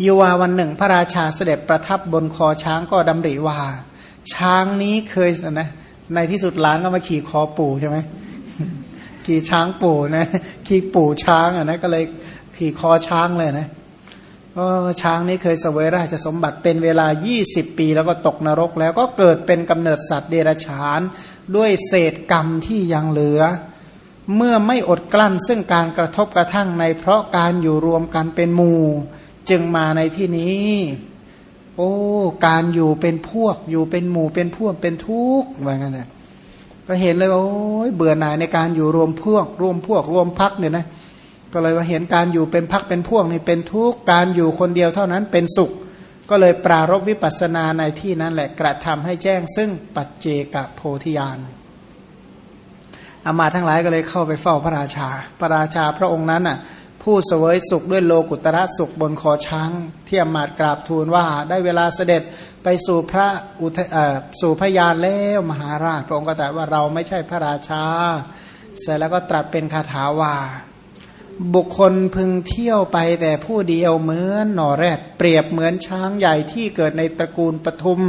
อยู่ว่าวันหนึ่ง พระราชาเสด็จประทับบนคอช้างก็ดำริว่า ช้างนี้เคยนะในที่สุดหลานก็มาขี่คอปู่ใช่ไหมขี่ช้างปู่นะขี่ปู่ช้างอะนะก็เลยขี่คอช้างเลยนะก็ช้างนี้เคยเสวยราชสมบัติเป็นเวลา 20 ปีแล้วก็ตกนรก แล้วก็เกิดเป็นกำเนิดสัตว์เดรัจฉาน ด้วยเศษกรรมที่ยังเหลือ เมื่อไม่อดกลั้นซึ่งการกระทบกระทั่งในเพราะการอยู่รวมกันเป็นหมู่ จึงมาในที่นี้ โอ้ การอยู่เป็นพวก อยู่เป็นหมู่เป็นพวกเป็นทุกข์ว่างั้นนะก็เห็นเลยว่าโอ้ยเบื่อหน่ายในการอยู่รวมพวก รวมพวกรวมพักเนี่ยนะก็เลยว่าเห็นการอยู่เป็นพักเป็นพวกนี่เป็นทุกข์การอยู่คนเดียวเท่านั้นเป็นสุข ก็เลยปรารบวิปัสสนาในที่นั้นแหละกระทำให้แจ้ง ซึ่งปัจเจกโพธิญาณอามาทั้งหลายก็เลยเข้าไปเฝ้าพระราชา พระราชาพระองค์นั้นอะ ผู้เสวยสุขด้วยโลกุตระสุขบนคอช้างเที่ยมมาดกราบทูลว่าได้เวลาเสด็จไปสู่พระอุทสู่พยานแล้วมหาราชพระองค์ก็ตรัสว่าเราไม่ใช่พระราชา เสร็จแล้วก็ตรัสเป็นคาถาว่าบุคคลพึงเที่ยวไปแต่ผู้เดียวเหมือนหน่อแรด เปรียบเหมือนช้างใหญ่ที่เกิดในตระกูลปทุม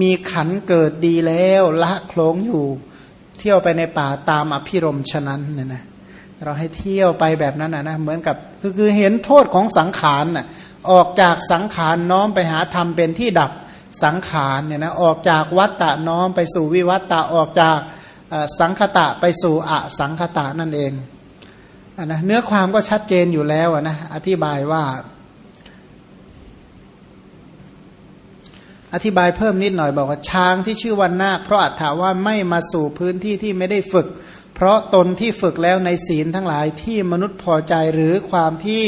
มีขันเกิดดีแล้วละโคลงอยู่ เที่ยวไปในป่าตามอภิรมฉะนั้นเนี่ยนะ เราให้เที่ยวไปแบบนั้นนะนะเหมือนกับคือคือเห็นโทษของสังขารน่ะออกจากสังขารน้อมไปหาธรรมเป็นที่ดับสังขารเนี่ยนะออกจากวัตตะน้อมไปสู่วิวัตตะออกจากสังคตะไปสู่อสังคตะนั่นเองนะเนื้อความก็ชัดเจนอยู่แล้วนะอธิบายว่า อธิบายเพิ่มนิดหน่อยบอกว่าช้างที่ชื่อวันนาคเพราะอัตถาว่าไม่มาสู่พื้นที่ที่ไม่ได้ฝึก เพราะตนที่ฝึกแล้วในศีลทั้งหลายที่มนุษย์พอใจหรือความที่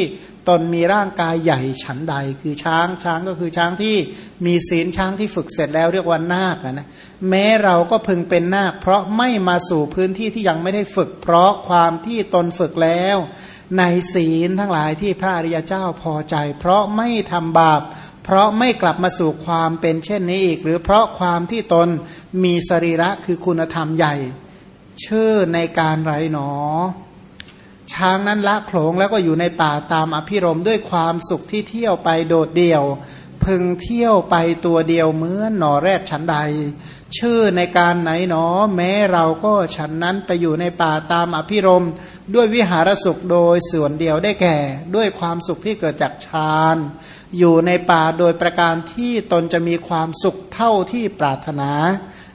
ตนมีร่างกายใหญ่ฉันใด คือช้างช้างก็คือช้างที่มีศีลช้างที่ฝึกเสร็จแล้วเรียกว่านาคนะแม้เราก็พึงเป็นนาค เพราะไม่มาสู่พื้นที่ที่ยังไม่ได้ฝึก เพราะความที่ตนฝึกแล้ว ในศีลทั้งหลายที่พระอริยเจ้าพอใจ เพราะไม่ทำบาป เพราะไม่กลับมาสู่ความเป็นเช่นนี้อีก หรือเพราะความที่ตนมีสรีระคือคุณธรรมใหญ่ ชื่อในการไรหนอ ช้างนั้นละโขลงแล้วก็อยู่ในป่าตามอภิรมด้วยความสุขที่เที่ยวไปโดดเดี่ยว พึงเที่ยวไปตัวเดียวเหมือนหนอแรกฉันใด ชื่อในการไหนหนอ แม้เราก็ฉันนั้นไปอยู่ในป่าตามอภิรมด้วยวิหารสุขโดยส่วนเดียวได้แก่ ด้วยความสุขที่เกิดจากฌานอยู่ในป่าโดยประการที่ตนจะมีความสุขเท่าที่ปรารถนา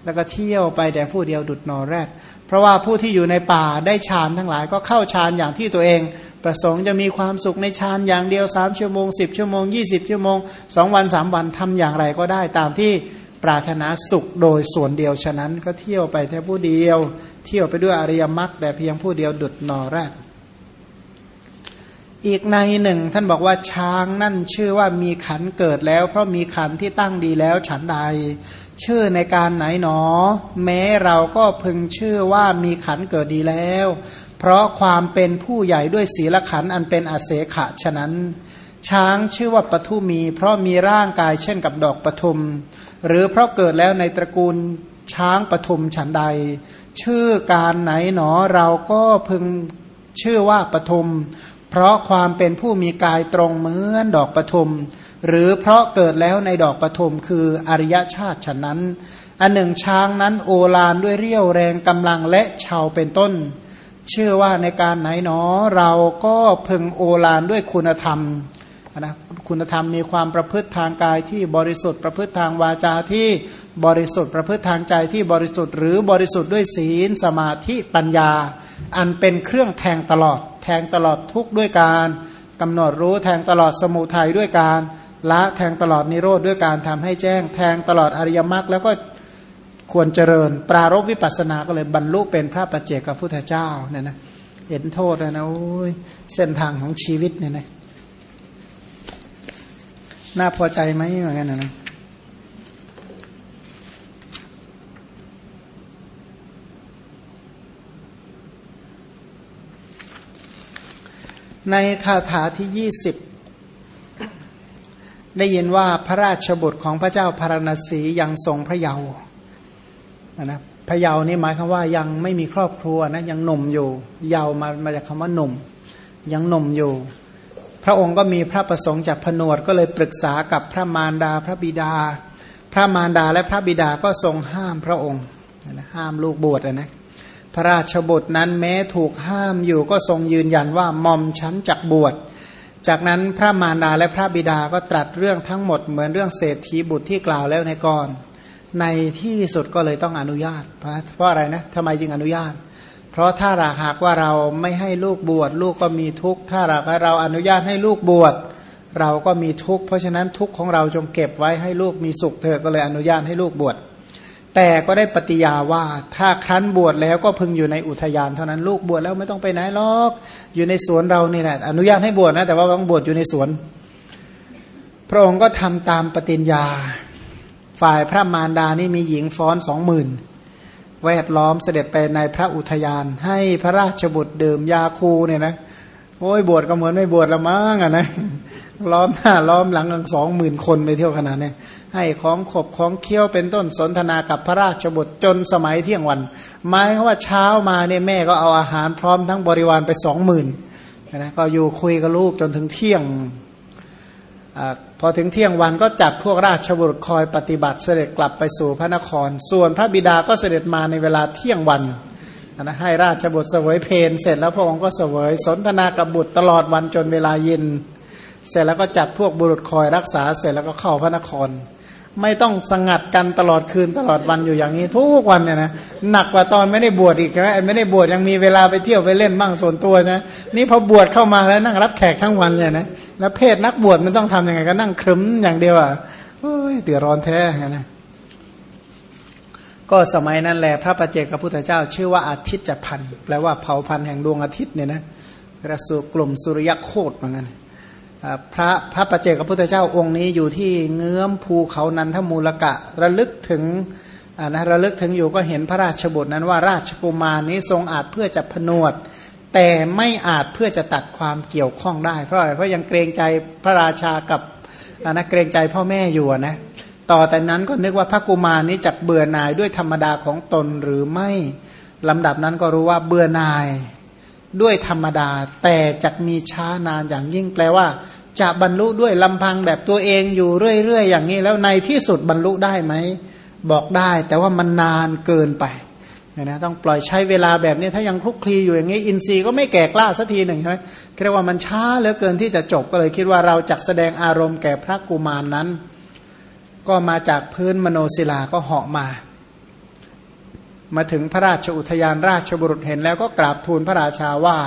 แล้วก็เที่ยวไปแต่ผู้เดียวดุดนอแรก เพราะว่าผู้ที่อยู่ในป่าได้ฌานทั้งหลายก็เข้าฌานอย่างที่ตัวเอง ประสงค์จะมีความสุขในฌานอย่างเดียวสามชั่วโมงสิบชั่วโมงยี่สิบชั่วโมงสองวันสามวันทำอย่างไรก็ได้ตามที่ปรารถนาสุขโดยส่วนเดียวฉะนั้นก็เที่ยวไปแค่ผู้เดียว เที่ยวไปด้วยอริยมรรคแต่เพียงผู้เดียวดุดนอแรกอีกในหนึ่งท่านบอกว่าช้างนั่นชื่อว่ามีขันเกิดแล้ว เพราะมีขันที่ตั้งดีแล้วฉันใด ชื่อในการไหนหนอ แม้เราก็พึงชื่อว่ามีขันเกิดดีแล้ว เพราะความเป็นผู้ใหญ่ด้วยศีลขันอันเป็นอเสขะฉะนั้น ช้างชื่อว่าปทุมี เพราะมีร่างกายเช่นกับดอกปทุม หรือเพราะเกิดแล้วในตระกูลช้างปทุมฉันใด ชื่อการไหนหนอเราก็พึงชื่อว่าปทุม เพราะความเป็นผู้มีกายตรงเหมือนดอกปทุม หรือเพราะเกิดแล้วในดอกปฐมคืออริยชาติฉะนั้น อันหนึ่งช้างนั้นโอลานด้วยเรี่ยวแรงกำลังและชาวเป็นต้น เชื่อว่าในการไหนหนอเราก็พึงโอลานด้วยคุณธรรมนะคุณธรรมมีความประพฤติทางกายที่บริสุทธิ์ประพฤติทางวาจาที่บริสุทธิ์ประพฤติทางใจที่บริสุทธิ์หรือบริสุทธิ์ด้วยศีลสมาธิปัญญา อันเป็นเครื่องแทงตลอด แทงตลอดทุกด้วยการกำหนดรู้แทงตลอดสมุทัยด้วยการ ละแทงตลอดนิโรธด้วยการทำให้แจ้ง แทงตลอดอริยมรรคแล้วก็ควรเจริญ ปรารบวิปัสสนาก็เลยบรรลุเป็นพระปัจเจกพุทธเจ้าเนี่ยนะเห็นโทษแล้วนะโอ้ยเส้นทางของชีวิตเนี่ยนะน่าพอใจไหมเหมือนกันนะในคาถาที่ยี่สิบ ได้ยินว่าพระราชบุตรของพระเจ้าพารณสียังทรงพระเยาว์นะพระเยาว์นี่หมายความว่ายังไม่มีครอบครัวนะยังหนุ่มอยู่ เยาว์มามาจากคำว่าหนุ่ม ยังหนุ่มอยู่ พระองค์ก็มีพระประสงค์จากผนวดก็เลยปรึกษากับพระมารดาพระบิดา พระมารดาและพระบิดาก็ทรงห้ามพระองค์นะห้ามลูกบวชนะพระราชบุตรนั้นแม้ถูกห้ามอยู่ก็ทรงยืนยันว่ามอมชั้นจักบวช จากนั้นพระมารดาและพระบิดาก็ตรัสเรื่องทั้งหมดเหมือนเรื่องเศรษฐีบุตรที่กล่าวแล้วในก่อน ในที่สุดก็เลยต้องอนุญาตเพราะอะไรนะทำไมจึงอนุญาต เพราะถ้าหากว่าเราไม่ให้ลูกบวชลูกก็มีทุกข์ ถ้าหากเราอนุญาตให้ลูกบวชเราก็มีทุกข์ เพราะฉะนั้นทุกข์ของเราจงเก็บไว้ให้ลูกมีสุขเธอก็เลยอนุญาตให้ลูกบวช แต่ก็ได้ปฏิญาว่าถ้าครั้นบวชแล้วก็พึงอยู่ในอุทยานเท่านั้นลูกบวชแล้วไม่ต้องไปไหนหรอก อยู่ในสวนเรานี่แหละ อนุญาตให้บวชนะ แต่ว่าต้องบวชอยู่ในสวน พระองค์ก็ทำตามปฏิญญา ฝ่ายพระมารดานี่มีหญิงฟ้อนสองหมื่นแวดล้อมเสด็จไปในพระอุทยาน ให้พระราชบุตรดื่มยาคูเนี่ยนะโอ้ยบวชก็เหมือนไม่บวชละมั้งอะนะ ล้อมหน้าล้อมหลังกันสองหมื่นคนไปเที่ยวขนาดนี้ให้ของขบของเคี้ยวเป็นต้นสนทนากับพระราชบุตรจนสมัยเที่ยงวันหมายว่าเช้ามาเนี่ยแม่ก็เอาอาหารพร้อมทั้งบริวารไปสองหมื่นนะก็อยู่คุยกับลูกจนถึงเที่ยงอพอถึงเที่ยงวันก็จัดพวกราชบุตรคอยปฏิบัติเสด็จกลับไปสู่พระนคร ส่วนพระบิดาก็เสด็จมาในเวลาเที่ยงวันนะให้ราชบุตรเสวยเพนเสร็จแล้วพระองค์ก็เสวยสนทนากับบุตรตลอดวันจนเวลาเย็น เสร็จแล้วก็จัดพวกบุรุษคอยรักษาเสร็จแล้วก็เข้าพระนคร ไม่ต้องสังัดกันตลอดคืนตลอดวันอยู่อย่างนี้ ทุกวันเนี่ยนะหนักกว่าตอนไม่ได้บวชอีกนะไม่ได้บวชยังมีเวลาไปเที่ยวไปเล่นบ้างส่วนตัวนะนี่พอบวชเข้ามาแล้วนั่งรับแขกทั้งวันเนี่ยนะแล้วเพศนักบวชมันต้องทํำยังไงก็นั่งครึมอย่างเดียวอะโอ้ยเดือดร้อนแท้นะก็สมัยนั้นแหละพระประเจกพระพุทธเจ้า ชื่อว่าอาทิตย์จะพันแปลว่าเผาพันแห่งดวงอาทิตย์เนี่ยนะระสุกลุ่มสุริยโคตรเหมือนกัน พระพระประเจกพระพุทธเจ้าองค์นี้อยู่ที่เงื้อมภูเขานันทมูลกะระลึกถึงนะระลึกถึงอยู่ก็เห็นพระราชบุตรนั้นว่าราชกุมารนี้ทรงอาจเพื่อจะผนวด แต่ไม่อาจเพื่อจะตัดความเกี่ยวข้องได้ เพราะอะไรเพราะยังเกรงใจพระราชากับนะเกรงใจพ่อแม่อยู่นะต่อแต่นั้นก็นึกว่าพระกุมารนี้จักเบื่อหน่ายด้วยธรรมดาของตนหรือไม่ลำดับนั้นก็รู้ว่าเบื่อหน่าย ด้วยธรรมดา แต่จะมีช้านานอย่างยิ่งแปลว่า จะบรรลุด้วยลำพังแบบตัวเองอยู่เรื่อยๆอย่างนี้ แล้วในที่สุดบรรลุได้ไหมบอกได้ แต่ว่ามันนานเกินไปนะต้องปล่อยใช้เวลาแบบนี้ถ้ายังคลุกคลีอยู่อย่างนี้ อินทรีย์ก็ไม่แก่กล้าสักทีหนึ่งใช่ไหมเรียกว่ามันช้าเหลือเกินที่จะจบก็เลยคิดว่าเราจะแสดงอารมณ์แก่พระกุมารนนั้น ก็มาจากพื้นมโนศิลาก็เหาะมา มาถึงพระราชอุทยานราชบุรุษเห็นแล้วก็กราบทูลพระราชาว่า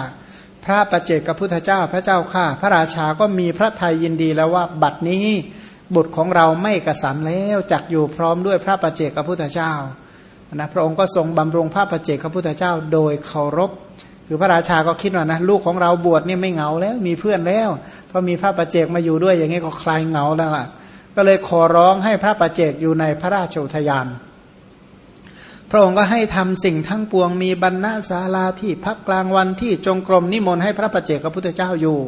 พระประเจกพุทธเจ้าพระเจ้าข้าพระราชาก็มีพระทัยยินดีแล้วว่าบัดนี้บุตรของเราไม่กระสันแล้วจักอยู่พร้อมด้วยพระประเจกพุทธเจ้านะพระองค์ก็ทรงบำรุงพระประเจกพุทธเจ้าโดยเคารพคือพระราชาก็คิดว่านะลูกของเราบวชนี่ไม่เหงาแล้วมีเพื่อนแล้วเพราะมีพระประเจกมาอยู่ด้วยอย่างนี้ก็คลายเหงาแล้วล่ะก็เลยขอร้องให้พระประเจกอยู่ในพระราชอุทยาน ระองค์ก็ให้ทำสิ่งทั้งปวงมีบรรณาศาลาที่พักกลางวันที่จงกรมนิมนต์ให้พระประเจกพระพุทธเจ้าอยู่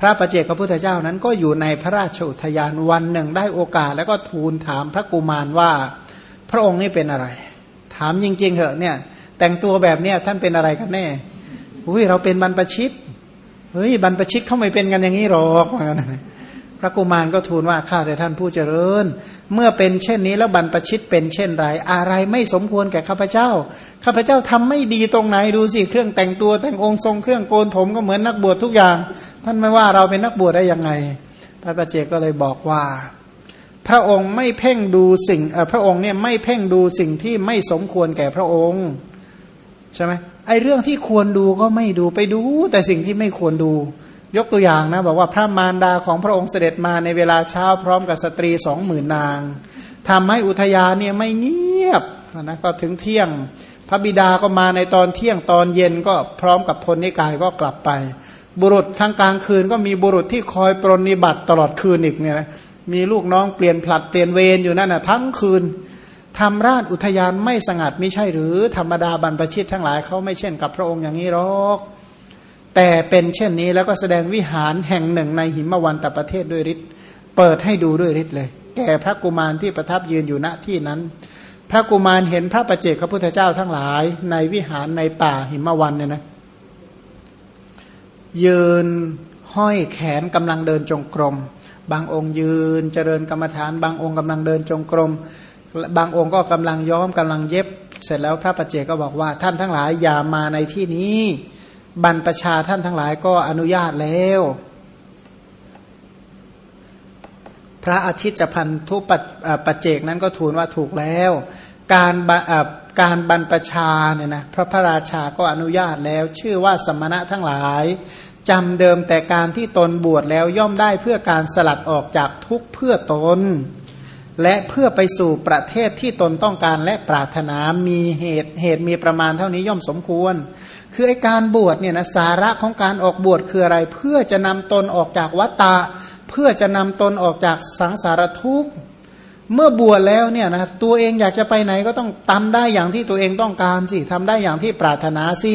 พระประเจกพระพุทธเจ้านั้นก็อยู่ในพระราชอุทยานวันหนึ่งได้โอกาส แล้วก็ทูลถามพระกุมารว่าพระองค์นี่เป็นอะไร ถามจริงๆเหอะเนี่ย แต่งตัวแบบเนี้ยท่านเป็นอะไรกันแน่อุ้ยเราเป็นบรรพชิตเฮ้ยบรรพชิตเขาไม่เป็นกันอย่างนี้หรอกว่างั้น พระกุมารก็ทูลว่าข้าแต่ท่านผู้เจริญ เมื่อเป็นเช่นนี้แล้วบรรพชิตเป็นเช่นไร อะไรไม่สมควรแก่ข้าพเจ้า ข้าพเจ้าทำไม่ดีตรงไหนดูสิเครื่องแต่งตัวแต่งองค์ทรงเครื่องโกนผมก็เหมือนนักบวชทุกอย่าง ท่านไม่ว่าเราเป็นนักบวชได้ยังไง พระประเจกก็เลยบอกว่า พระองค์ไม่เพ่งดูสิ่งพระองค์เนี่ยไม่เพ่งดูสิ่งที่ไม่สมควรแก่พระองค์ใช่ไหมไอเรื่องที่ควรดูก็ไม่ดูไปดู แต่สิ่งที่ไม่ควรดู ยกตัวอย่างนะบอกว่าพระมารดาของพระองค์เสด็จมาในเวลาเช้าพร้อมกับสตรีสองหมื่นนางทำให้อุทยานเนี่ยไม่เงียบนะก็ถึงเที่ยง พระบิดาก็มาในตอนเที่ยงตอนเย็นก็พร้อมกับพลนิกายก็กลับไป บุรุษทางกลางคืนก็มีบุรุษที่คอยปรนนิบัติตลอดคืนอีกเนี่ยนะมีลูกน้องเปลี่ยนผลัดเปลี่ยนเวรอยู่นั่นนะทั้งคืนทำราชอุทยานไม่สงัดไม่ใช่หรือธรรมดาบรรพชิตทั้งหลายเขาไม่เช่นกับพระองค์อย่างนี้หรอก แต่เป็นเช่นนี้แล้วก็แสดงวิหารแห่งหนึ่งในหิมวันตประเทศด้วยฤทธิ์เปิดให้ดูด้วยฤทธิ์เลย แก่พระกุมารที่ประทับยืนอยู่ณที่นั้น พระกุมารเห็นพระประเจกพระพุทธเจ้าทั้งหลาย ในวิหารในป่าหิมวันเนี่ยนะยืนห้อยแขนกำลังเดินจงกรม บางองค์ยืนเจริญกรรมฐาน บางองค์กำลังเดินจงกรม บางองค์ก็กำลังย้อมกำลังเย็บ เสร็จแล้วพระปัจเจกก็บอกว่าท่านทั้งหลายอย่ามาในที่นี้ บรรพชาท่านทั้งหลายก็อนุญาตแล้ว พระอาทิตย์จะพันทุปปัจเจกนั้นก็ทูลว่าถูกแล้ว การการบรรพชาเนี่ยนะพระพระราชาก็อนุญาตแล้ว ชื่อว่าสมณะทั้งหลายจำเดิมแต่การที่ตนบวชแล้วย่อมได้เพื่อการสลัดออกจากทุกข์เพื่อตน และเพื่อไปสู่ประเทศที่ตนต้องการและปรารถนามีเหตุเหตุมีประมาณเท่านี้ย่อมสมควร คือไอการบวชเนี่ยนะสาระของการออกบวชคืออะไร เพื่อจะนำตนออกจากวัฏฏะเพื่อจะนำตนออกจากสังสารทุกข์ เมื่อบวชแล้วเนี่ยนะตัวเองอยากจะไปไหนก็ต้องทำได้อย่างที่ตัวเองต้องการสิทำได้อย่างที่ปรารถนาสิ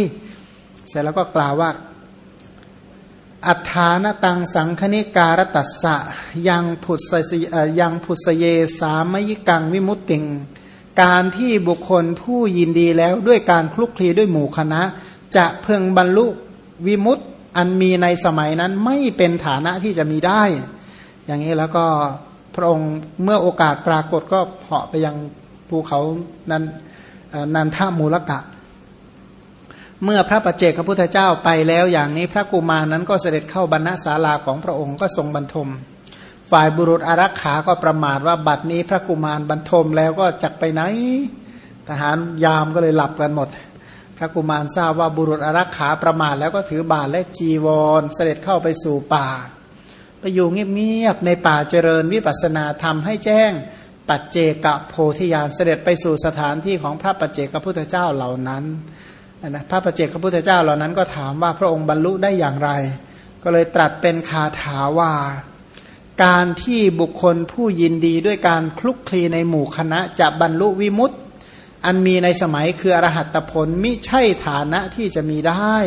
เสร็จแล้วก็กล่าวว่าอัฏฐานตังสังคณิการตัสสะยังผุสยังผุสเยสามยิกังวิมุตติง การที่บุคคลผู้ยินดีแล้วด้วยการคลุกคลีด้วยหมู่คณะ จะเพึงบรรลุวิมุตตอันมีในสมัยนั้นไม่เป็นฐานะที่จะมีได้ อย่างนี้แล้วก็พระองค์เมื่อโอกาสปรากฏก็เหาะไปยังภูเขานันนันทามูลกะ เมื่อพระปัจเจกพระพุทธเจ้าไปแล้วอย่างนี้พระกุมารนั้นก็เสด็จเข้าบรรณศาลาของพระองค์ก็ทรงบรรทม ฝ่ายบุรุษอารักขาก็ประมาทว่าบัดนี้พระกุมารบรรทมแล้วก็จักไปไหน ทหารยามก็เลยหลับกันหมด พระกุมารทราบว่าบุรุษอารักขาประมาทแล้วก็ถือบาทและจีวร เสด็จเข้าไปสู่ป่า ไปอยู่เงียบๆในป่าเจริญวิปัสนาธรรมให้แจ้งปัจเจกโพธิญาณเสด็จไปสู่สถานที่ของพระปัจเจกพุทธเจ้าเหล่านั้นนะพระปัจเจกพุทธเจ้าเหล่านั้นก็ถามว่าพระองค์บรรลุได้อย่างไร ก็เลยตรัสเป็นคาถาว่า การที่บุคคลผู้ยินดีด้วยการคลุกคลีในหมู่คณะจะบรรลุวิมุตติ อันมีในสมัยคืออรหัตผลมิใช่ฐานะที่จะมีได้